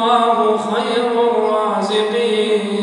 الله خير الرازقين.